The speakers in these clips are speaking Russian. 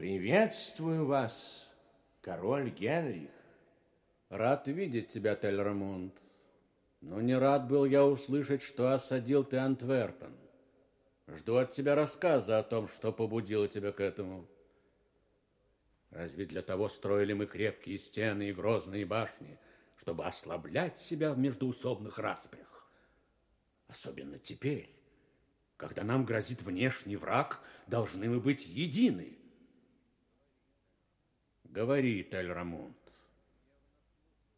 Приветствую вас, король Генрих. Рад видеть тебя, Тельрамунд. Но не рад был я услышать, что осадил ты Антверпен. Жду от тебя рассказа о том, что побудило тебя к этому. Разве для того строили мы крепкие стены и грозные башни, чтобы ослаблять себя в междуусобных распрях? Особенно теперь, когда нам грозит внешний враг, должны мы быть едины. Говори, Тель-Рамунд.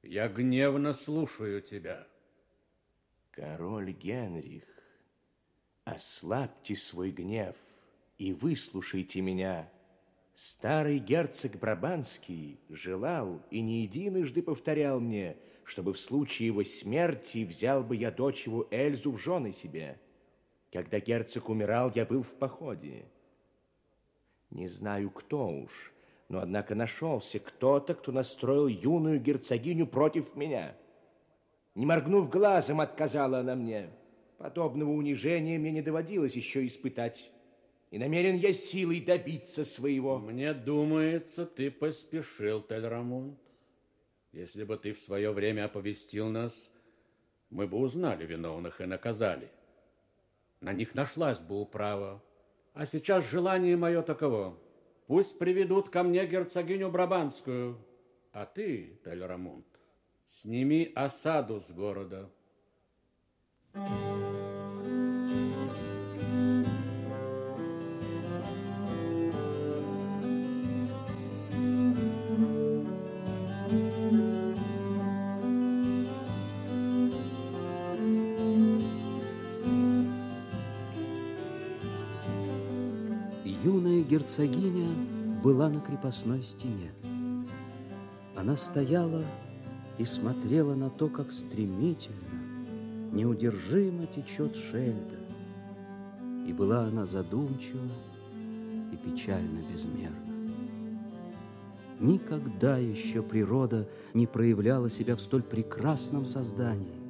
Я гневно слушаю тебя. Король Генрих, ослабьте свой гнев и выслушайте меня. Старый герцог Брабанский желал и не единожды повторял мне, чтобы в случае его смерти взял бы я дочь его Эльзу в жены себе. Когда герцог умирал, я был в походе. Не знаю, кто уж, но, однако, нашелся кто-то, кто настроил юную герцогиню против меня. Не моргнув глазом, отказала она мне. Подобного унижения мне не доводилось еще испытать. И намерен я силой добиться своего. Мне думается, ты поспешил, Тельрамунд. Если бы ты в свое время оповестил нас, мы бы узнали виновных и наказали. На них нашлась бы управа. А сейчас желание мое таково. Пусть приведут ко мне герцогиню Брабанскую, а ты, Тельрамунд, сними осаду с города. Юная герцогиня была на крепостной стене. Она стояла и смотрела на то, как стремительно, неудержимо течет Шельда. И была она задумчива и печально безмерна. Никогда еще природа не проявляла себя в столь прекрасном создании.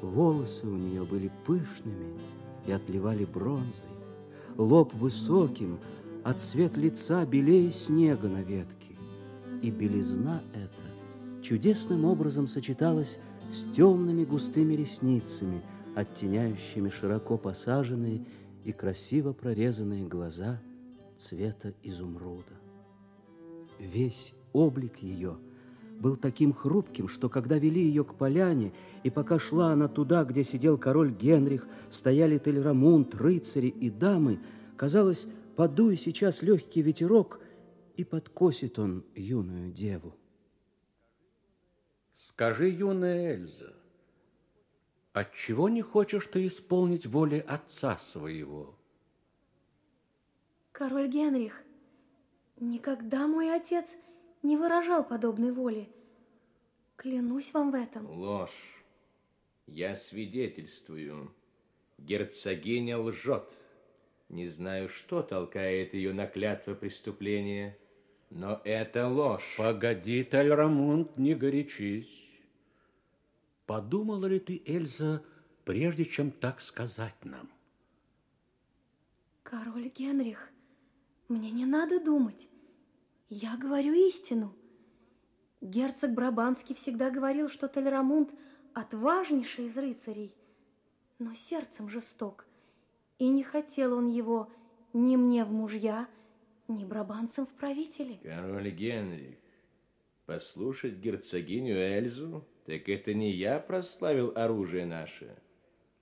Волосы у нее были пышными и отливали бронзой, лоб высоким, а цвет лица белее снега на ветке. И белизна эта чудесным образом сочеталась с темными густыми ресницами, оттеняющими широко посаженные и красиво прорезанные глаза цвета изумруда. Весь облик ее был таким хрупким, что когда вели ее к поляне, и пока шла она туда, где сидел король Генрих, стояли Тельрамунд, рыцари и дамы, казалось, подуя сейчас легкий ветерок, и подкосит он юную деву. Скажи, юная Эльза, отчего не хочешь ты исполнить воли отца своего? Король Генрих, никогда мой отец не выражал подобной воли. Клянусь вам в этом. Ложь. Я свидетельствую. Герцогиня лжет. Не знаю, что толкает ее на клятвы преступления, но это ложь. Погоди, Тальрамунд, не горячись. Подумала ли ты, Эльза, прежде чем так сказать нам? Король Генрих, мне не надо думать. Я говорю истину. Герцог Брабанский всегда говорил, что Тельрамунд отважнейший из рыцарей, но сердцем жесток. И не хотел он его ни мне в мужья, ни брабанцам в правители. Король Генрих, послушать герцогиню Эльзу, так это не я прославил оружие наше.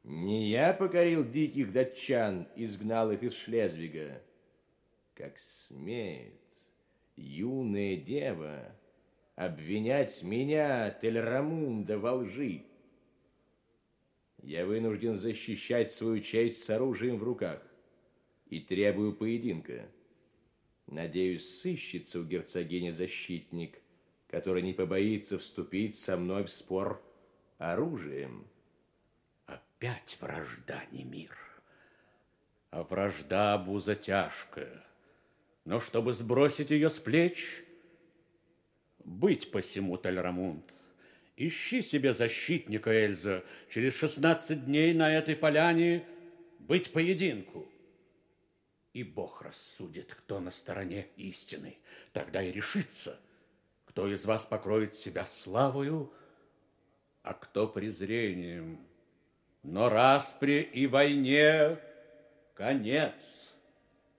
Не я покорил диких датчан, изгнал их из Шлезвига. Как смеет юная дева, обвинять меня, Тельрамунда, во лжи. Я вынужден защищать свою честь с оружием в руках и требую поединка. Надеюсь, сыщется у герцогини защитник, который не побоится вступить со мной в спор оружием. Опять вражда, не мир, а вражда буза тяжкая. Но чтобы сбросить ее с плеч, быть посему, Тальрамунд, ищи себе защитника, Эльза, через шестнадцать дней на этой поляне быть поединку. И Бог рассудит, кто на стороне истины. Тогда и решится, кто из вас покроет себя славою, а кто презрением. Но распри и войне конец.